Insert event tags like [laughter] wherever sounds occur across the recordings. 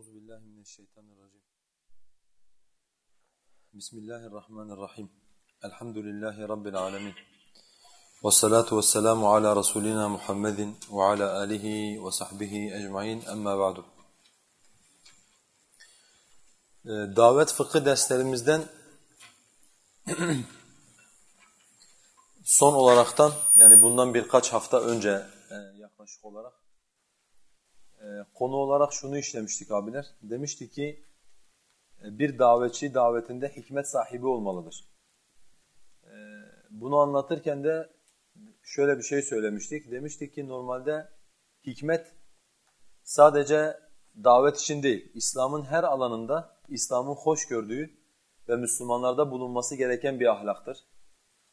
Euzu billahi mineşşeytanirracim. Bismillahirrahmanirrahim. Elhamdülillahi rabbil alamin. Ves salatu vesselamu ala rasulina Muhammedin ve ala alihi ve sahbihi ecmaîn. Amma ba'du. Ee, davet fıkıh derslerimizden [clears throat] son olaraktan yani bundan birkaç hafta önce e, yaklaşık olarak e, konu olarak şunu işlemiştik abiler. Demiştik ki e, bir davetçi davetinde hikmet sahibi olmalıdır. Bunu anlatırken de şöyle bir şey söylemiştik. Demiştik ki normalde hikmet sadece davet için değil, İslam'ın her alanında İslam'ın hoş gördüğü ve Müslümanlarda bulunması gereken bir ahlaktır.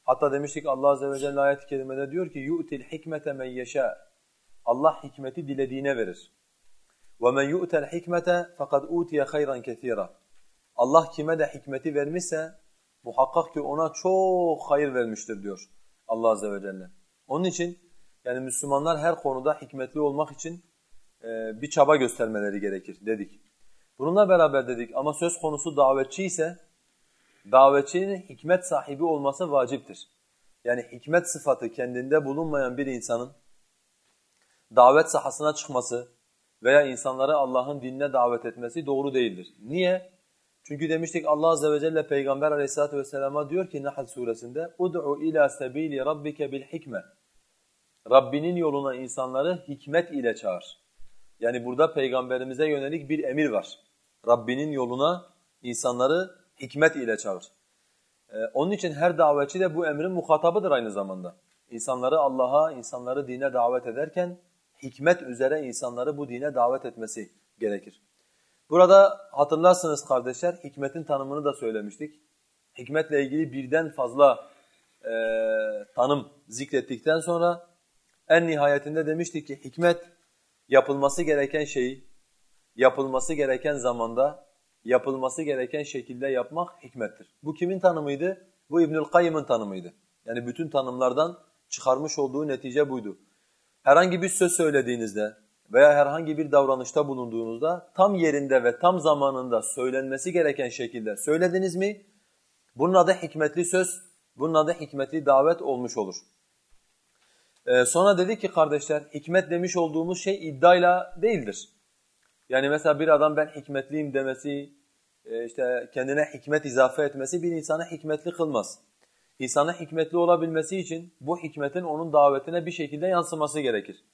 Hatta demiştik Allah azze ve celle ayet-i kerimede diyor ki yu'til hikmete men yeşâ. Allah hikmeti dilediğine verir. Men yu'tel hikmete fakat utiye hayran kesira. Allah kime de hikmeti vermişse muhakkak ki ona çok hayır vermiştir diyor Allah azze ve celle. Onun için yani Müslümanlar her konuda hikmetli olmak için e, bir çaba göstermeleri gerekir dedik. Bununla beraber dedik ama söz konusu davetçi ise davetçinin hikmet sahibi olması vaciptir. Yani hikmet sıfatı kendinde bulunmayan bir insanın davet sahasına çıkması veya insanları Allah'ın dinine davet etmesi doğru değildir. Niye? Çünkü demiştik Allah azze ve celle Peygamber aleyhissalatu vesselama diyor ki Nahl suresinde "Ud'u ila sebili rabbike bil hikme." Rabbinin yoluna insanları hikmet ile çağır. Yani burada peygamberimize yönelik bir emir var. Rabbinin yoluna insanları hikmet ile çağır. Ee, onun için her davetçi de bu emrin muhatabıdır aynı zamanda. İnsanları Allah'a, insanları dine davet ederken hikmet üzere insanları bu dine davet etmesi gerekir. Burada hatırlarsınız kardeşler hikmetin tanımını da söylemiştik. Hikmetle ilgili birden fazla e, tanım zikrettikten sonra en nihayetinde demiştik ki hikmet yapılması gereken şeyi yapılması gereken zamanda yapılması gereken şekilde yapmak hikmettir. Bu kimin tanımıydı? Bu İbnül Kayyım'ın tanımıydı. Yani bütün tanımlardan çıkarmış olduğu netice buydu. Herhangi bir söz söylediğinizde veya herhangi bir davranışta bulunduğunuzda tam yerinde ve tam zamanında söylenmesi gereken şekilde söylediniz mi? Bunun adı hikmetli söz, bunun adı hikmetli davet olmuş olur. Ee, sonra dedi ki kardeşler, hikmet demiş olduğumuz şey iddiayla değildir. Yani mesela bir adam ben hikmetliyim demesi, e, işte kendine hikmet izafe etmesi bir insana hikmetli kılmaz. İnsana hikmetli olabilmesi için bu hikmetin onun davetine bir şekilde yansıması gerekir.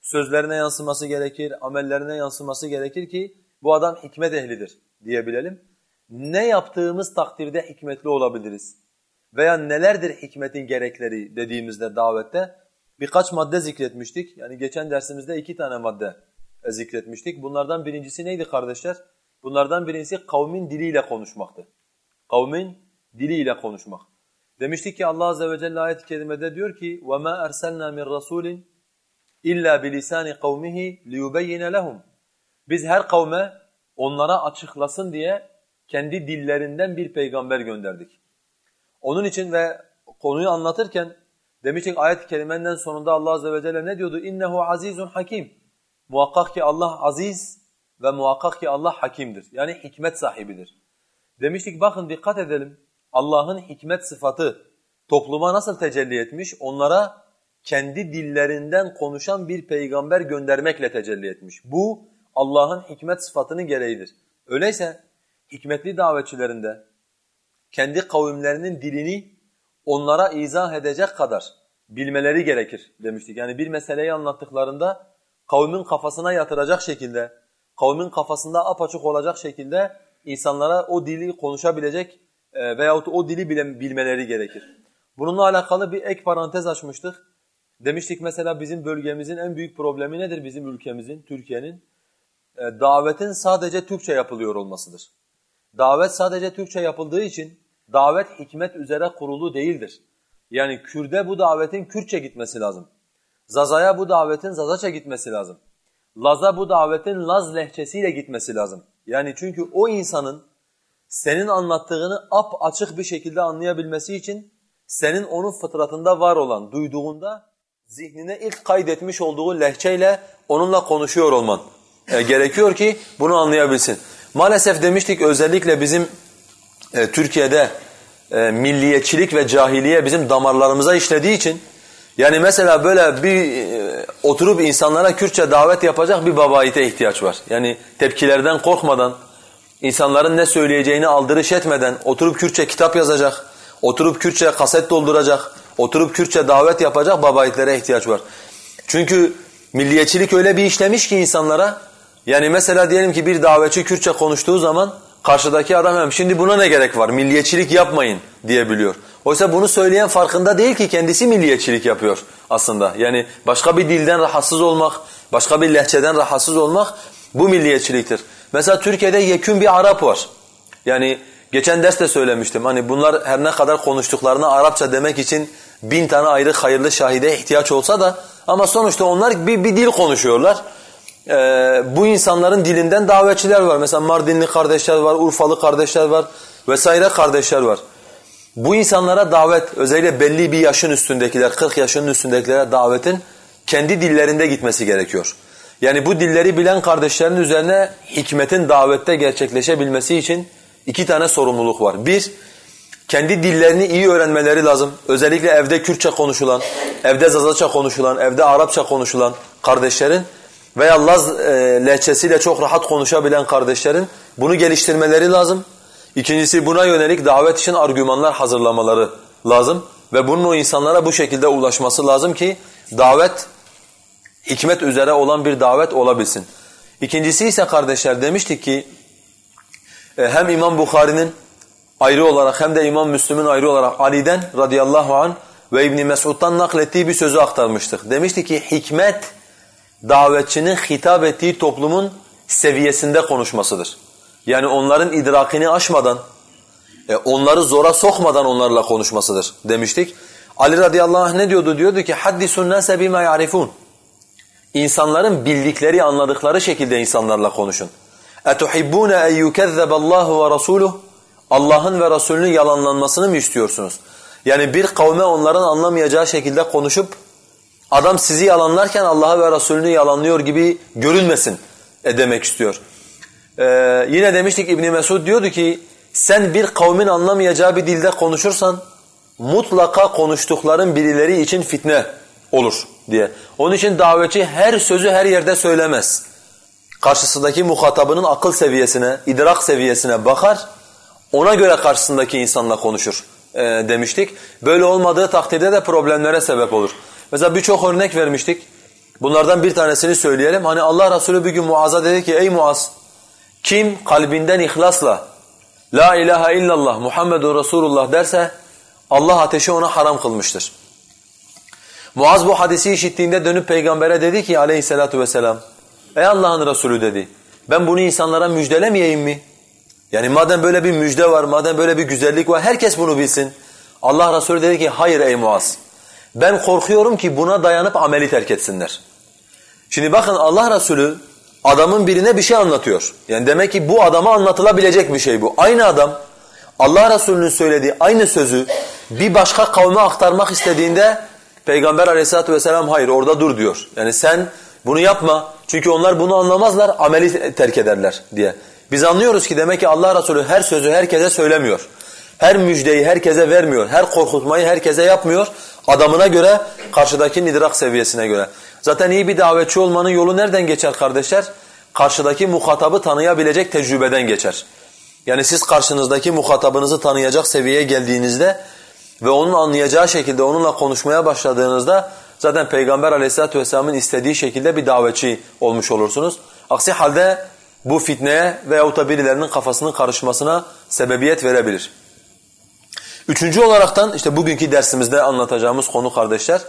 Sözlerine yansıması gerekir, amellerine yansıması gerekir ki bu adam hikmet ehlidir diyebilelim. Ne yaptığımız takdirde hikmetli olabiliriz? Veya nelerdir hikmetin gerekleri dediğimizde davette birkaç madde zikretmiştik. Yani geçen dersimizde iki tane madde zikretmiştik. Bunlardan birincisi neydi kardeşler? Bunlardan birincisi kavmin diliyle konuşmaktı. Kavmin diliyle konuşmak. Demiştik ki Allah azze ve celle ayet-i kerimede diyor ki وَمَا أَرْسَلْنَا مِنْ رَسُولٍ اِلَّا بِلِسَانِ قَوْمِهِ لِيُبَيِّنَ لَهُمْ Biz her kavme onlara açıklasın diye kendi dillerinden bir peygamber gönderdik. Onun için ve konuyu anlatırken demiştik ayet-i kerimenden sonunda Allah azze ve celle ne diyordu? İnnehu azizun hakim. Muhakkak ki Allah aziz ve muhakkak ki Allah hakimdir. Yani hikmet sahibidir. Demiştik bakın dikkat edelim. Allah'ın hikmet sıfatı topluma nasıl tecelli etmiş? Onlara kendi dillerinden konuşan bir peygamber göndermekle tecelli etmiş. Bu Allah'ın hikmet sıfatının gereğidir. Öyleyse hikmetli davetçilerinde kendi kavimlerinin dilini onlara izah edecek kadar bilmeleri gerekir demiştik. Yani bir meseleyi anlattıklarında kavmin kafasına yatıracak şekilde, kavmin kafasında apaçık olacak şekilde insanlara o dili konuşabilecek e, veyahut o dili bile bilmeleri gerekir. Bununla alakalı bir ek parantez açmıştık. Demiştik mesela bizim bölgemizin en büyük problemi nedir bizim ülkemizin, Türkiye'nin? E, davetin sadece Türkçe yapılıyor olmasıdır. Davet sadece Türkçe yapıldığı için davet hikmet üzere kurulu değildir. Yani Kürde bu davetin Kürtçe gitmesi lazım. Zaza'ya bu davetin Zazaça gitmesi lazım. Laz'a bu davetin Laz lehçesiyle gitmesi lazım. Yani çünkü o insanın senin anlattığını ap açık bir şekilde anlayabilmesi için senin onun fıtratında var olan, duyduğunda zihnine ilk kaydetmiş olduğu lehçeyle onunla konuşuyor olman e, gerekiyor ki bunu anlayabilsin. Maalesef demiştik özellikle bizim e, Türkiye'de e, milliyetçilik ve cahiliye bizim damarlarımıza işlediği için yani mesela böyle bir e, oturup insanlara Kürtçe davet yapacak bir babayite ihtiyaç var. Yani tepkilerden korkmadan, insanların ne söyleyeceğini aldırış etmeden oturup Kürtçe kitap yazacak, oturup Kürtçe kaset dolduracak, oturup Kürtçe davet yapacak babayitlere ihtiyaç var. Çünkü milliyetçilik öyle bir işlemiş ki insanlara yani mesela diyelim ki bir davetçi Kürtçe konuştuğu zaman karşıdaki adam hem şimdi buna ne gerek var milliyetçilik yapmayın diyebiliyor. Oysa bunu söyleyen farkında değil ki kendisi milliyetçilik yapıyor aslında. Yani başka bir dilden rahatsız olmak, başka bir lehçeden rahatsız olmak bu milliyetçiliktir. Mesela Türkiye'de yekün bir Arap var. Yani geçen ders de söylemiştim. Hani bunlar her ne kadar konuştuklarını Arapça demek için bin tane ayrı hayırlı şahide ihtiyaç olsa da ama sonuçta onlar bir, bir dil konuşuyorlar. Ee, bu insanların dilinden davetçiler var. Mesela Mardinli kardeşler var, Urfalı kardeşler var vesaire kardeşler var. Bu insanlara davet, özellikle belli bir yaşın üstündekiler, 40 yaşının üstündekilere davetin kendi dillerinde gitmesi gerekiyor. Yani bu dilleri bilen kardeşlerin üzerine hikmetin davette gerçekleşebilmesi için iki tane sorumluluk var. Bir, kendi dillerini iyi öğrenmeleri lazım. Özellikle evde Kürtçe konuşulan, evde Zazaça konuşulan, evde Arapça konuşulan kardeşlerin veya Laz e, lehçesiyle çok rahat konuşabilen kardeşlerin bunu geliştirmeleri lazım. İkincisi buna yönelik davet için argümanlar hazırlamaları lazım ve bunun o insanlara bu şekilde ulaşması lazım ki davet hikmet üzere olan bir davet olabilsin. İkincisi ise kardeşler demiştik ki e, hem İmam Bukhari'nin ayrı olarak hem de İmam Müslim'in ayrı olarak Ali'den radıyallahu an ve İbn Mesud'dan naklettiği bir sözü aktarmıştık. Demişti ki hikmet davetçinin hitap ettiği toplumun seviyesinde konuşmasıdır. Yani onların idrakini aşmadan, e, onları zora sokmadan onlarla konuşmasıdır demiştik. Ali radıyallahu anh ne diyordu? Diyordu ki haddisun nase bima yarifun. İnsanların bildikleri, anladıkları şekilde insanlarla konuşun. اَتُحِبُّونَ اَنْ يُكَذَّبَ اللّٰهُ وَرَسُولُهُ Allah'ın ve Resulünün yalanlanmasını mı istiyorsunuz? Yani bir kavme onların anlamayacağı şekilde konuşup adam sizi yalanlarken Allah'ı ve Resulünü yalanlıyor gibi görünmesin e demek istiyor. Ee, yine demiştik İbn Mesud diyordu ki sen bir kavmin anlamayacağı bir dilde konuşursan mutlaka konuştukların birileri için fitne olur diye. Onun için davetçi her sözü her yerde söylemez. Karşısındaki muhatabının akıl seviyesine, idrak seviyesine bakar, ona göre karşısındaki insanla konuşur e, demiştik. Böyle olmadığı takdirde de problemlere sebep olur. Mesela birçok örnek vermiştik. Bunlardan bir tanesini söyleyelim. Hani Allah Resulü bir gün Muaz'a dedi ki ey Muaz kim kalbinden ihlasla La ilahe illallah Muhammedur Resulullah derse Allah ateşi ona haram kılmıştır. Muaz bu hadisi işittiğinde dönüp peygambere dedi ki aleyhissalatu vesselam Ey Allah'ın Resulü dedi ben bunu insanlara müjdelemeyeyim mi? Yani madem böyle bir müjde var, madem böyle bir güzellik var herkes bunu bilsin. Allah Resulü dedi ki hayır ey Muaz ben korkuyorum ki buna dayanıp ameli terk etsinler. Şimdi bakın Allah Resulü adamın birine bir şey anlatıyor. Yani demek ki bu adama anlatılabilecek bir şey bu. Aynı adam Allah Resulü'nün söylediği aynı sözü bir başka kavme aktarmak istediğinde Peygamber aleyhissalatu vesselam hayır orada dur diyor. Yani sen bunu yapma çünkü onlar bunu anlamazlar ameli terk ederler diye. Biz anlıyoruz ki demek ki Allah Resulü her sözü herkese söylemiyor. Her müjdeyi herkese vermiyor. Her korkutmayı herkese yapmıyor. Adamına göre, karşıdaki idrak seviyesine göre. Zaten iyi bir davetçi olmanın yolu nereden geçer kardeşler? Karşıdaki muhatabı tanıyabilecek tecrübeden geçer. Yani siz karşınızdaki muhatabınızı tanıyacak seviyeye geldiğinizde ve onun anlayacağı şekilde onunla konuşmaya başladığınızda zaten Peygamber aleyhissalatu vesselamın istediği şekilde bir davetçi olmuş olursunuz. Aksi halde bu fitneye veyahut da birilerinin kafasının karışmasına sebebiyet verebilir. Üçüncü olaraktan işte bugünkü dersimizde anlatacağımız konu kardeşler,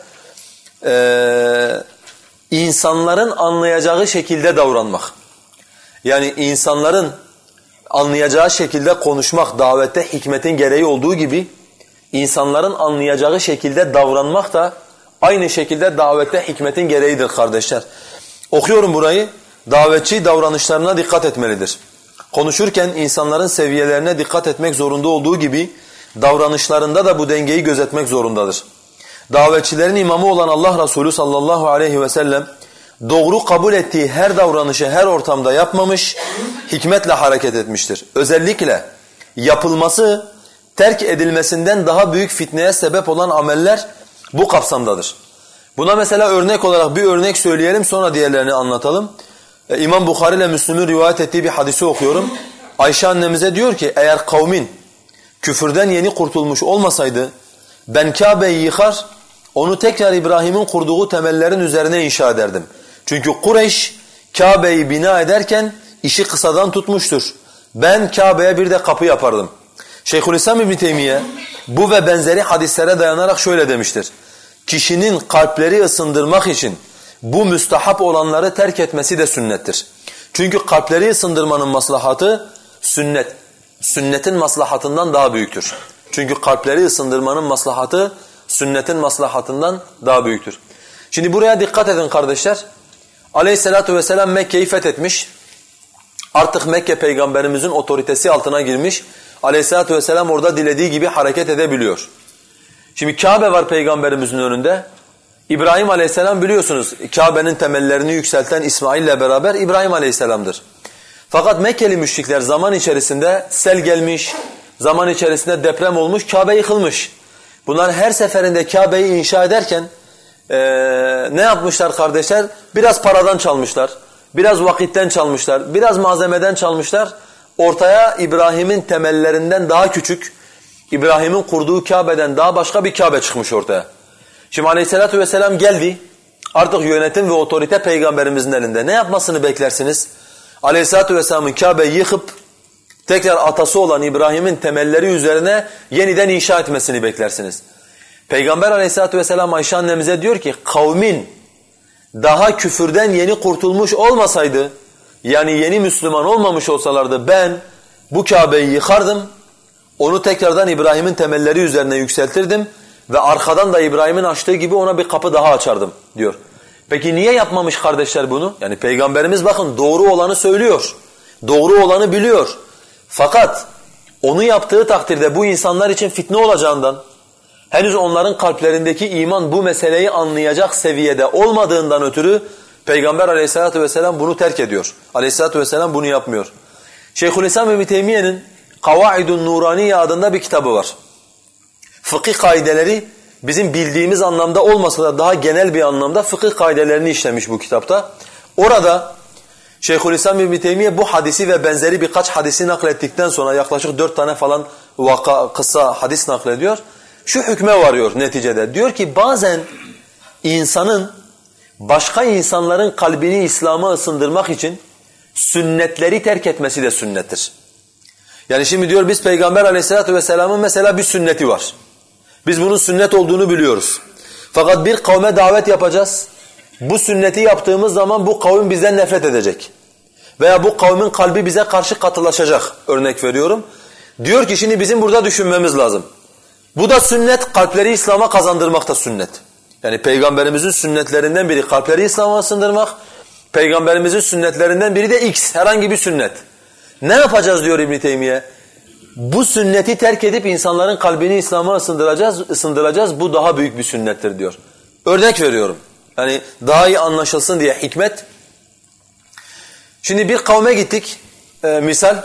insanların anlayacağı şekilde davranmak. Yani insanların anlayacağı şekilde konuşmak davette hikmetin gereği olduğu gibi insanların anlayacağı şekilde davranmak da aynı şekilde davette hikmetin gereğidir kardeşler. Okuyorum burayı. Davetçi davranışlarına dikkat etmelidir. Konuşurken insanların seviyelerine dikkat etmek zorunda olduğu gibi davranışlarında da bu dengeyi gözetmek zorundadır. Davetçilerin imamı olan Allah Resulü sallallahu aleyhi ve sellem doğru kabul ettiği her davranışı her ortamda yapmamış, hikmetle hareket etmiştir. Özellikle yapılması terk edilmesinden daha büyük fitneye sebep olan ameller bu kapsamdadır. Buna mesela örnek olarak bir örnek söyleyelim sonra diğerlerini anlatalım. Ee, İmam Bukhari ile Müslüm'ün rivayet ettiği bir hadisi okuyorum. Ayşe annemize diyor ki eğer kavmin küfürden yeni kurtulmuş olmasaydı ben Kabe'yi yıkar onu tekrar İbrahim'in kurduğu temellerin üzerine inşa ederdim. Çünkü Kureyş Kabe'yi bina ederken işi kısadan tutmuştur. Ben Kabe'ye bir de kapı yapardım. Şeyhülislam İbn Teymiye bu ve benzeri hadislere dayanarak şöyle demiştir. Kişinin kalpleri ısındırmak için bu müstahap olanları terk etmesi de sünnettir. Çünkü kalpleri ısındırmanın maslahatı sünnet, sünnetin maslahatından daha büyüktür. Çünkü kalpleri ısındırmanın maslahatı sünnetin maslahatından daha büyüktür. Şimdi buraya dikkat edin kardeşler. Aleyhissalatu vesselam Mekke'yi fethetmiş. Artık Mekke peygamberimizin otoritesi altına girmiş. Aleyhissalatu vesselam orada dilediği gibi hareket edebiliyor. Şimdi Kabe var peygamberimizin önünde. İbrahim aleyhisselam biliyorsunuz Kabe'nin temellerini yükselten İsmail ile beraber İbrahim aleyhisselamdır. Fakat Mekkeli müşrikler zaman içerisinde sel gelmiş, zaman içerisinde deprem olmuş, Kabe yıkılmış. Bunlar her seferinde Kabe'yi inşa ederken ee, ne yapmışlar kardeşler? Biraz paradan çalmışlar, biraz vakitten çalmışlar, biraz malzemeden çalmışlar. Ortaya İbrahim'in temellerinden daha küçük, İbrahim'in kurduğu Kabe'den daha başka bir Kabe çıkmış ortaya. Şimdi aleyhissalatu vesselam geldi. Artık yönetim ve otorite peygamberimizin elinde. Ne yapmasını beklersiniz? Aleyhissalatu vesselamın Kabe'yi yıkıp tekrar atası olan İbrahim'in temelleri üzerine yeniden inşa etmesini beklersiniz. Peygamber aleyhissalatu vesselam Ayşe annemize diyor ki kavmin daha küfürden yeni kurtulmuş olmasaydı yani yeni Müslüman olmamış olsalardı ben bu Kabe'yi yıkardım onu tekrardan İbrahim'in temelleri üzerine yükseltirdim ve arkadan da İbrahim'in açtığı gibi ona bir kapı daha açardım diyor. Peki niye yapmamış kardeşler bunu? Yani peygamberimiz bakın doğru olanı söylüyor. Doğru olanı biliyor. Fakat onu yaptığı takdirde bu insanlar için fitne olacağından, henüz onların kalplerindeki iman bu meseleyi anlayacak seviyede olmadığından ötürü Peygamber aleyhissalatu vesselam bunu terk ediyor. Aleyhissalatu vesselam bunu yapmıyor. Şeyhülislam İbni Teymiye'nin Kavaidun Nuraniye adında bir kitabı var. Fıkıh kaideleri bizim bildiğimiz anlamda olmasa da daha genel bir anlamda fıkıh kaidelerini işlemiş bu kitapta. Orada Şeyhülislam İbn Teymiye bu hadisi ve benzeri birkaç hadisi naklettikten sonra yaklaşık dört tane falan vaka, kısa hadis naklediyor. Şu hükme varıyor neticede. Diyor ki bazen insanın başka insanların kalbini İslam'a ısındırmak için sünnetleri terk etmesi de sünnettir. Yani şimdi diyor biz Peygamber aleyhissalatu vesselamın mesela bir sünneti var. Biz bunun sünnet olduğunu biliyoruz. Fakat bir kavme davet yapacağız. Bu sünneti yaptığımız zaman bu kavim bizden nefret edecek. Veya bu kavmin kalbi bize karşı katılaşacak örnek veriyorum. Diyor ki şimdi bizim burada düşünmemiz lazım. Bu da sünnet, kalpleri İslam'a kazandırmak da sünnet. Yani Peygamberimizin sünnetlerinden biri kalpleri İslam'a ısındırmak, Peygamberimizin sünnetlerinden biri de X, herhangi bir sünnet. Ne yapacağız diyor İbn Teymiye? Bu sünneti terk edip insanların kalbini İslam'a ısındıracağız, ısındıracağız. Bu daha büyük bir sünnettir diyor. Örnek veriyorum. Yani daha iyi anlaşılsın diye hikmet. Şimdi bir kavme gittik. E, misal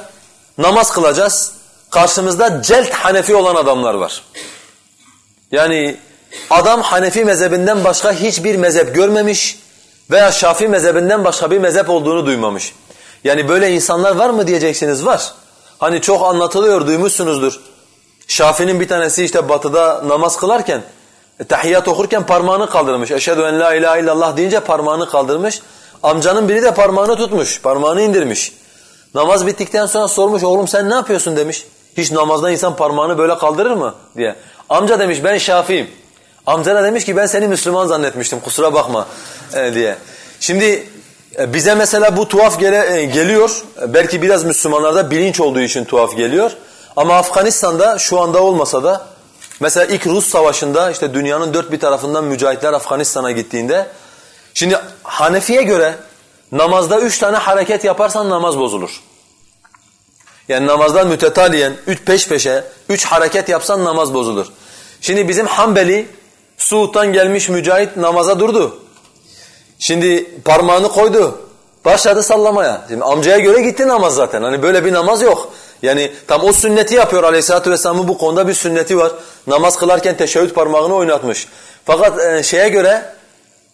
namaz kılacağız. Karşımızda celt Hanefi olan adamlar var. Yani adam Hanefi mezhebinden başka hiçbir mezhep görmemiş veya Şafii mezhebinden başka bir mezhep olduğunu duymamış. Yani böyle insanlar var mı diyeceksiniz var. Hani çok anlatılıyor duymuşsunuzdur. Şafii'nin bir tanesi işte batıda namaz kılarken e, tahiyyat okurken parmağını kaldırmış. Eşhedü en la ilahe illallah deyince parmağını kaldırmış. Amcanın biri de parmağını tutmuş, parmağını indirmiş. Namaz bittikten sonra sormuş oğlum sen ne yapıyorsun demiş. Hiç namazda insan parmağını böyle kaldırır mı diye. Amca demiş ben Şafii'yim. Amca da demiş ki ben seni Müslüman zannetmiştim kusura bakma e, diye. Şimdi e, bize mesela bu tuhaf gele, e, geliyor. Belki biraz Müslümanlarda bilinç olduğu için tuhaf geliyor. Ama Afganistan'da şu anda olmasa da mesela ilk Rus savaşında işte dünyanın dört bir tarafından mücahitler Afganistan'a gittiğinde şimdi Hanefi'ye göre namazda üç tane hareket yaparsan namaz bozulur. Yani namazda mütetaliyen üç peş peşe üç hareket yapsan namaz bozulur. Şimdi bizim Hanbeli Suud'dan gelmiş mücahit namaza durdu. Şimdi parmağını koydu. Başladı sallamaya. Şimdi amcaya göre gitti namaz zaten. Hani böyle bir namaz yok. Yani tam o sünneti yapıyor Aleyhisselatü Vesselam'ın bu konuda bir sünneti var. Namaz kılarken teşehhüd parmağını oynatmış. Fakat e, şeye göre,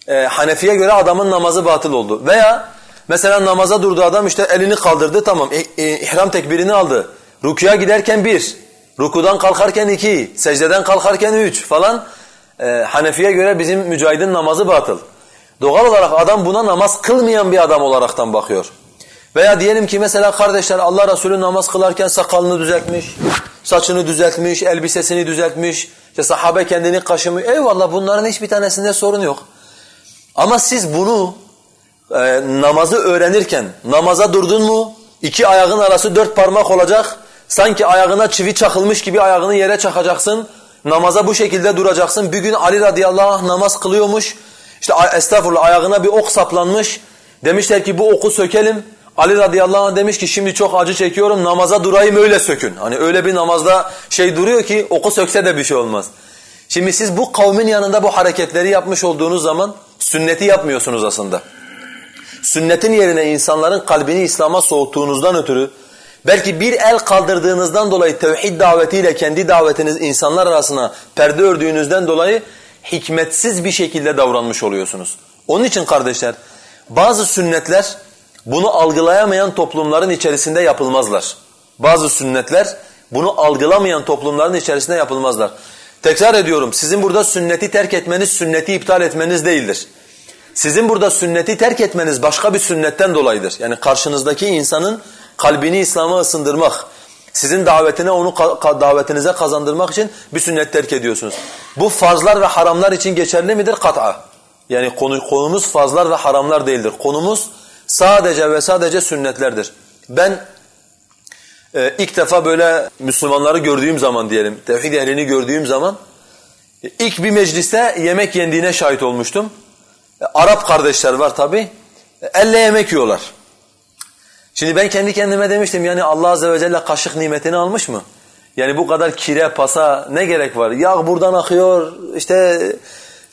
e, Hanefi'ye göre adamın namazı batıl oldu. Veya mesela namaza durdu adam işte elini kaldırdı tamam e, e, ihram tekbirini aldı. Rukuya giderken bir, rukudan kalkarken iki, secdeden kalkarken üç falan. E, Hanefi'ye göre bizim mücahidin namazı batıl. Doğal olarak adam buna namaz kılmayan bir adam olaraktan bakıyor. Veya diyelim ki mesela kardeşler Allah Resulü namaz kılarken sakalını düzeltmiş, saçını düzeltmiş, elbisesini düzeltmiş, işte sahabe kendini kaşımış. Eyvallah bunların hiçbir tanesinde sorun yok. Ama siz bunu e, namazı öğrenirken namaza durdun mu iki ayağın arası dört parmak olacak. Sanki ayağına çivi çakılmış gibi ayağını yere çakacaksın. Namaza bu şekilde duracaksın. Bir gün Ali radıyallahu anh namaz kılıyormuş. İşte estağfurullah ayağına bir ok saplanmış. Demişler ki bu oku sökelim. Ali radıyallahu anh demiş ki şimdi çok acı çekiyorum namaza durayım öyle sökün. Hani öyle bir namazda şey duruyor ki oku sökse de bir şey olmaz. Şimdi siz bu kavmin yanında bu hareketleri yapmış olduğunuz zaman sünneti yapmıyorsunuz aslında. Sünnetin yerine insanların kalbini İslam'a soğuttuğunuzdan ötürü belki bir el kaldırdığınızdan dolayı tevhid davetiyle kendi davetiniz insanlar arasına perde ördüğünüzden dolayı hikmetsiz bir şekilde davranmış oluyorsunuz. Onun için kardeşler bazı sünnetler bunu algılayamayan toplumların içerisinde yapılmazlar. Bazı sünnetler bunu algılamayan toplumların içerisinde yapılmazlar. Tekrar ediyorum sizin burada sünneti terk etmeniz sünneti iptal etmeniz değildir. Sizin burada sünneti terk etmeniz başka bir sünnetten dolayıdır. Yani karşınızdaki insanın kalbini İslam'a ısındırmak, sizin davetine onu davetinize kazandırmak için bir sünnet terk ediyorsunuz. Bu farzlar ve haramlar için geçerli midir? Kat'a. Yani konu, konumuz farzlar ve haramlar değildir. Konumuz sadece ve sadece sünnetlerdir. Ben e, ilk defa böyle Müslümanları gördüğüm zaman diyelim, tevhid ehlini gördüğüm zaman ilk bir mecliste yemek yendiğine şahit olmuştum. E, Arap kardeşler var tabi. E, elle yemek yiyorlar. Şimdi ben kendi kendime demiştim yani Allah azze ve celle kaşık nimetini almış mı? Yani bu kadar kire, pasa ne gerek var? Yağ buradan akıyor, işte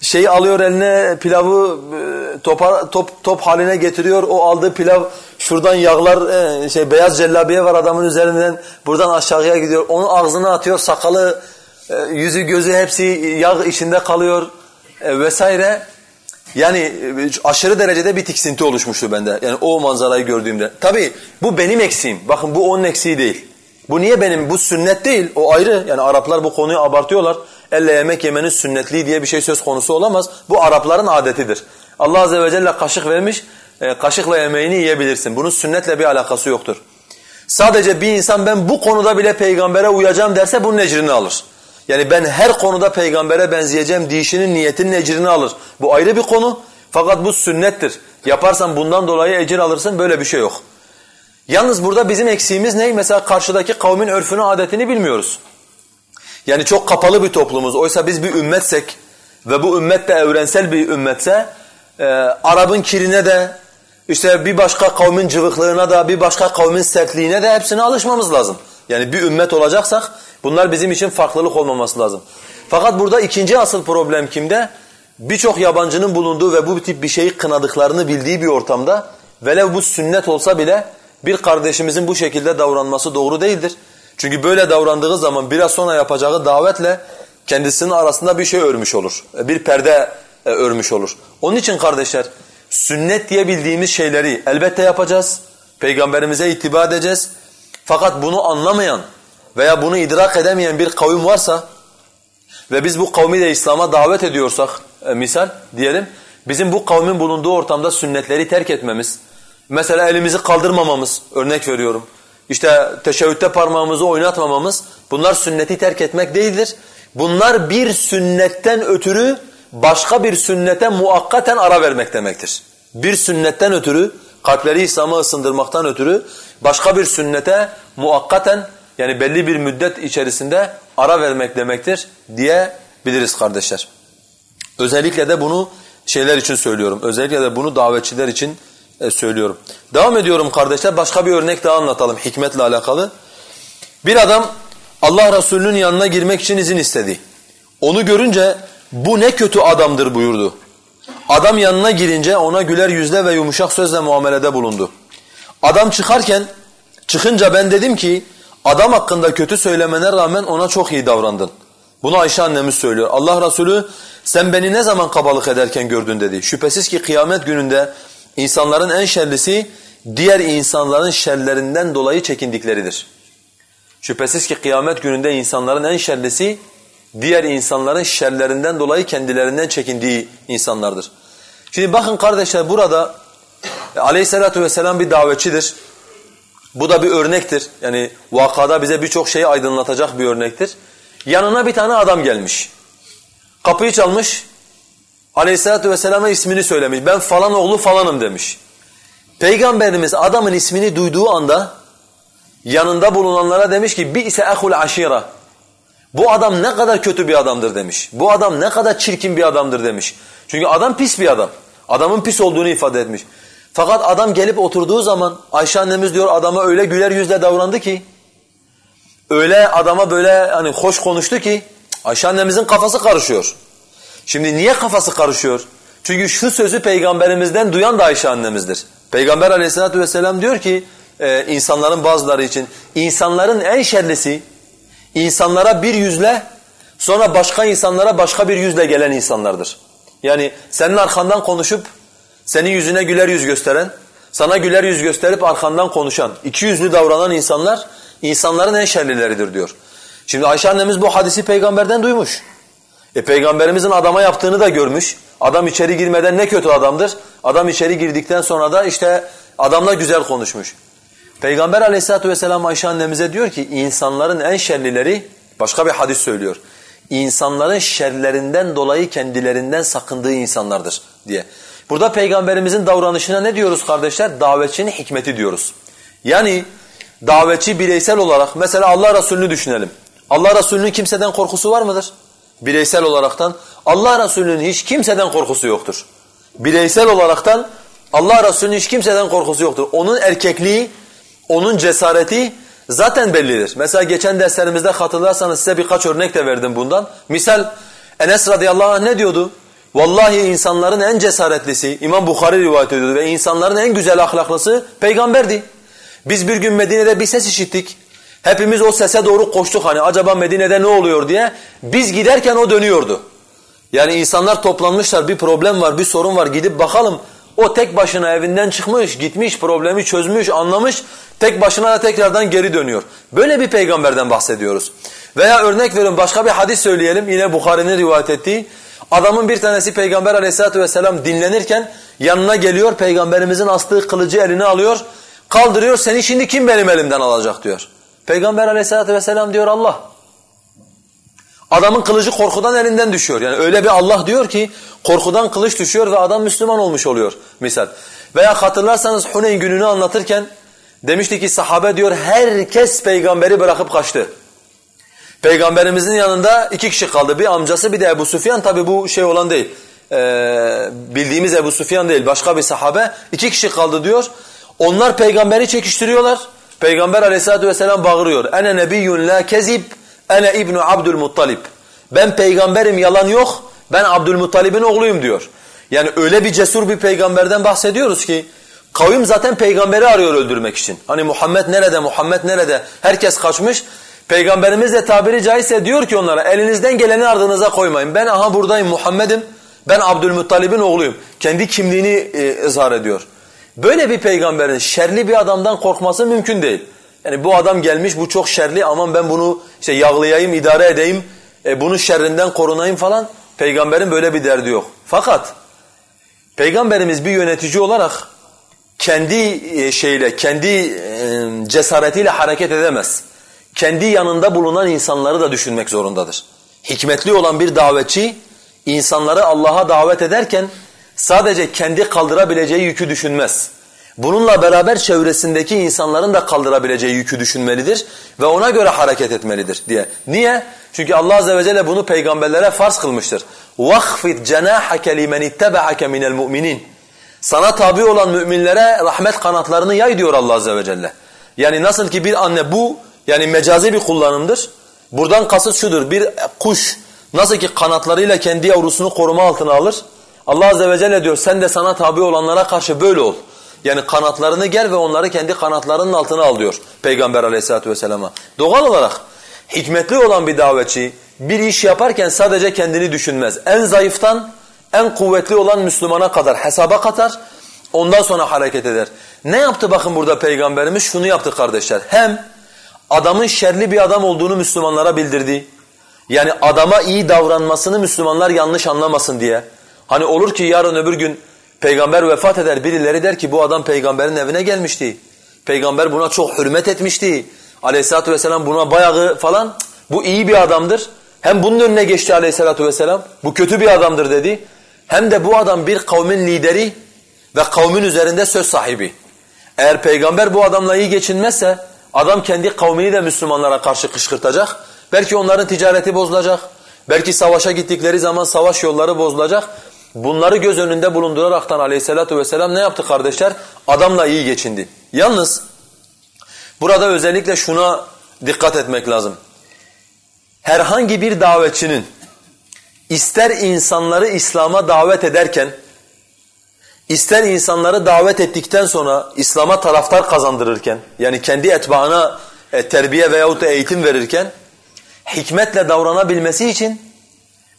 şeyi alıyor eline pilavı e, topa, top, top haline getiriyor. O aldığı pilav şuradan yağlar e, şey beyaz cellabiye var adamın üzerinden buradan aşağıya gidiyor. Onu ağzına atıyor sakalı e, yüzü gözü hepsi yağ içinde kalıyor vesaire. Yani aşırı derecede bir tiksinti oluşmuştu bende. Yani o manzarayı gördüğümde. Tabii bu benim eksiğim. Bakın bu onun eksiği değil. Bu niye benim? Bu sünnet değil. O ayrı. Yani Araplar bu konuyu abartıyorlar elle yemek yemenin sünnetliği diye bir şey söz konusu olamaz. Bu Arapların adetidir. Allah Azze ve Celle kaşık vermiş, e, kaşıkla yemeğini yiyebilirsin. Bunun sünnetle bir alakası yoktur. Sadece bir insan ben bu konuda bile peygambere uyacağım derse bunun ecrini alır. Yani ben her konuda peygambere benzeyeceğim dişinin niyetinin ecrini alır. Bu ayrı bir konu fakat bu sünnettir. Yaparsan bundan dolayı ecir alırsın böyle bir şey yok. Yalnız burada bizim eksiğimiz ne? Mesela karşıdaki kavmin örfünü adetini bilmiyoruz. Yani çok kapalı bir toplumuz. Oysa biz bir ümmetsek ve bu ümmet de evrensel bir ümmetse e, Arap'ın kirine de işte bir başka kavmin cıvıklığına da bir başka kavmin sertliğine de hepsine alışmamız lazım. Yani bir ümmet olacaksak bunlar bizim için farklılık olmaması lazım. Fakat burada ikinci asıl problem kimde? Birçok yabancının bulunduğu ve bu tip bir şeyi kınadıklarını bildiği bir ortamda velev bu sünnet olsa bile bir kardeşimizin bu şekilde davranması doğru değildir. Çünkü böyle davrandığı zaman biraz sonra yapacağı davetle kendisinin arasında bir şey örmüş olur. E, bir perde e, örmüş olur. Onun için kardeşler sünnet diye bildiğimiz şeyleri elbette yapacağız. Peygamberimize itibar edeceğiz. Fakat bunu anlamayan veya bunu idrak edemeyen bir kavim varsa ve biz bu kavmi de İslam'a davet ediyorsak e, misal diyelim bizim bu kavmin bulunduğu ortamda sünnetleri terk etmemiz mesela elimizi kaldırmamamız örnek veriyorum işte teşebbütte parmağımızı oynatmamamız bunlar sünneti terk etmek değildir. Bunlar bir sünnetten ötürü başka bir sünnete muakkaten ara vermek demektir. Bir sünnetten ötürü kalpleri İslam'a ısındırmaktan ötürü başka bir sünnete muakkaten yani belli bir müddet içerisinde ara vermek demektir diye biliriz kardeşler. Özellikle de bunu şeyler için söylüyorum. Özellikle de bunu davetçiler için e, söylüyorum. Devam ediyorum kardeşler. Başka bir örnek daha anlatalım hikmetle alakalı. Bir adam Allah Resulü'nün yanına girmek için izin istedi. Onu görünce bu ne kötü adamdır buyurdu. Adam yanına girince ona güler yüzle ve yumuşak sözle muamelede bulundu. Adam çıkarken, çıkınca ben dedim ki adam hakkında kötü söylemene rağmen ona çok iyi davrandın. Bunu Ayşe annemiz söylüyor. Allah Resulü sen beni ne zaman kabalık ederken gördün dedi. Şüphesiz ki kıyamet gününde insanların en şerlisi diğer insanların şerlerinden dolayı çekindikleridir. Şüphesiz ki kıyamet gününde insanların en şerlisi diğer insanların şerlerinden dolayı kendilerinden çekindiği insanlardır. Şimdi bakın kardeşler burada aleyhissalatu vesselam bir davetçidir. Bu da bir örnektir. Yani vakada bize birçok şeyi aydınlatacak bir örnektir. Yanına bir tane adam gelmiş. Kapıyı çalmış. Aleyhissalatu vesselam'a ismini söylemiş. Ben falan oğlu falanım demiş. Peygamberimiz adamın ismini duyduğu anda yanında bulunanlara demiş ki bi ise ehul aşira. Bu adam ne kadar kötü bir adamdır demiş. Bu adam ne kadar çirkin bir adamdır demiş. Çünkü adam pis bir adam. Adamın pis olduğunu ifade etmiş. Fakat adam gelip oturduğu zaman Ayşe annemiz diyor adama öyle güler yüzle davrandı ki öyle adama böyle hani hoş konuştu ki Ayşe annemizin kafası karışıyor. Şimdi niye kafası karışıyor? Çünkü şu sözü peygamberimizden duyan da Ayşe annemizdir. Peygamber aleyhissalatü vesselam diyor ki e, insanların bazıları için insanların en şerlisi insanlara bir yüzle sonra başka insanlara başka bir yüzle gelen insanlardır. Yani senin arkandan konuşup senin yüzüne güler yüz gösteren, sana güler yüz gösterip arkandan konuşan, iki yüzlü davranan insanlar insanların en şerlileridir diyor. Şimdi Ayşe annemiz bu hadisi peygamberden duymuş. E peygamberimizin adama yaptığını da görmüş. Adam içeri girmeden ne kötü adamdır. Adam içeri girdikten sonra da işte adamla güzel konuşmuş. Peygamber aleyhissalatu vesselam Ayşe annemize diyor ki insanların en şerlileri başka bir hadis söylüyor. İnsanların şerlerinden dolayı kendilerinden sakındığı insanlardır diye. Burada peygamberimizin davranışına ne diyoruz kardeşler? Davetçinin hikmeti diyoruz. Yani davetçi bireysel olarak mesela Allah Resulü'nü düşünelim. Allah Resulü'nün kimseden korkusu var mıdır? Bireysel olaraktan Allah Resulü'nün hiç kimseden korkusu yoktur. Bireysel olaraktan Allah Resulü'nün hiç kimseden korkusu yoktur. Onun erkekliği, onun cesareti zaten bellidir. Mesela geçen derslerimizde hatırlarsanız size birkaç örnek de verdim bundan. Misal Enes radıyallahu anh ne diyordu? Vallahi insanların en cesaretlisi İmam Bukhari rivayet ediyordu ve insanların en güzel ahlaklısı peygamberdi. Biz bir gün Medine'de bir ses işittik. Hepimiz o sese doğru koştuk hani acaba Medine'de ne oluyor diye. Biz giderken o dönüyordu. Yani insanlar toplanmışlar bir problem var bir sorun var gidip bakalım. O tek başına evinden çıkmış, gitmiş, problemi çözmüş, anlamış, tek başına da tekrardan geri dönüyor. Böyle bir peygamberden bahsediyoruz. Veya örnek verin başka bir hadis söyleyelim yine Bukhari'nin rivayet ettiği. Adamın bir tanesi peygamber aleyhissalatu vesselam dinlenirken yanına geliyor peygamberimizin astığı kılıcı eline alıyor. Kaldırıyor seni şimdi kim benim elimden alacak diyor. Peygamber aleyhissalatu vesselam diyor Allah. Adamın kılıcı korkudan elinden düşüyor. Yani öyle bir Allah diyor ki korkudan kılıç düşüyor ve adam Müslüman olmuş oluyor misal. Veya hatırlarsanız Huneyn gününü anlatırken demişti ki sahabe diyor herkes peygamberi bırakıp kaçtı. Peygamberimizin yanında iki kişi kaldı. Bir amcası bir de Ebu Süfyan tabi bu şey olan değil. Ee, bildiğimiz Ebu Süfyan değil başka bir sahabe. iki kişi kaldı diyor. Onlar peygamberi çekiştiriyorlar. Peygamber aleyhissalatu vesselam bağırıyor. Ene nebiyyun la kezib, ene ibnu Abdülmuttalib. Ben peygamberim yalan yok, ben Abdülmuttalib'in oğluyum diyor. Yani öyle bir cesur bir peygamberden bahsediyoruz ki kavim zaten peygamberi arıyor öldürmek için. Hani Muhammed nerede, Muhammed nerede? Herkes kaçmış. Peygamberimiz de tabiri caizse diyor ki onlara elinizden geleni ardınıza koymayın. Ben aha buradayım Muhammed'im. Ben Abdülmuttalib'in oğluyum. Kendi kimliğini e, izhar ediyor. Böyle bir peygamberin şerli bir adamdan korkması mümkün değil. Yani bu adam gelmiş bu çok şerli aman ben bunu işte yağlayayım, idare edeyim, e, bunun şerrinden korunayım falan. Peygamberin böyle bir derdi yok. Fakat peygamberimiz bir yönetici olarak kendi e, şeyle, kendi e, cesaretiyle hareket edemez Kendi yanında bulunan insanları da düşünmek zorundadır. Hikmetli olan bir davetçi insanları Allah'a davet ederken sadece kendi kaldırabileceği yükü düşünmez. Bununla beraber çevresindeki insanların da kaldırabileceği yükü düşünmelidir ve ona göre hareket etmelidir diye. Niye? Çünkü Allah azze ve celle bunu peygamberlere farz kılmıştır. وَخْفِدْ جَنَاحَكَ لِمَنِ اتَّبَعَكَ مِنَ الْمُؤْمِنِينَ Sana tabi olan müminlere rahmet kanatlarını yay diyor Allah azze ve celle. Yani nasıl ki bir anne bu yani mecazi bir kullanımdır. Buradan kasıt şudur bir kuş nasıl ki kanatlarıyla kendi yavrusunu koruma altına alır Allah azze ve celle diyor sen de sana tabi olanlara karşı böyle ol. Yani kanatlarını gel ve onları kendi kanatlarının altına al diyor Peygamber aleyhissalatu vesselama. Doğal olarak hikmetli olan bir davetçi bir iş yaparken sadece kendini düşünmez. En zayıftan en kuvvetli olan Müslümana kadar hesaba katar. Ondan sonra hareket eder. Ne yaptı bakın burada Peygamberimiz? Şunu yaptı kardeşler. Hem adamın şerli bir adam olduğunu Müslümanlara bildirdi. Yani adama iyi davranmasını Müslümanlar yanlış anlamasın diye. Hani olur ki yarın öbür gün peygamber vefat eder birileri der ki bu adam peygamberin evine gelmişti. Peygamber buna çok hürmet etmişti. Aleyhissalatu vesselam buna bayağı falan bu iyi bir adamdır. Hem bunun önüne geçti aleyhissalatu vesselam bu kötü bir adamdır dedi. Hem de bu adam bir kavmin lideri ve kavmin üzerinde söz sahibi. Eğer peygamber bu adamla iyi geçinmezse adam kendi kavmini de Müslümanlara karşı kışkırtacak. Belki onların ticareti bozulacak. Belki savaşa gittikleri zaman savaş yolları bozulacak. Bunları göz önünde bulunduraraktan aleyhissalatu vesselam ne yaptı kardeşler? Adamla iyi geçindi. Yalnız burada özellikle şuna dikkat etmek lazım. Herhangi bir davetçinin ister insanları İslam'a davet ederken, ister insanları davet ettikten sonra İslam'a taraftar kazandırırken, yani kendi etbaına e, terbiye veyahut da eğitim verirken, hikmetle davranabilmesi için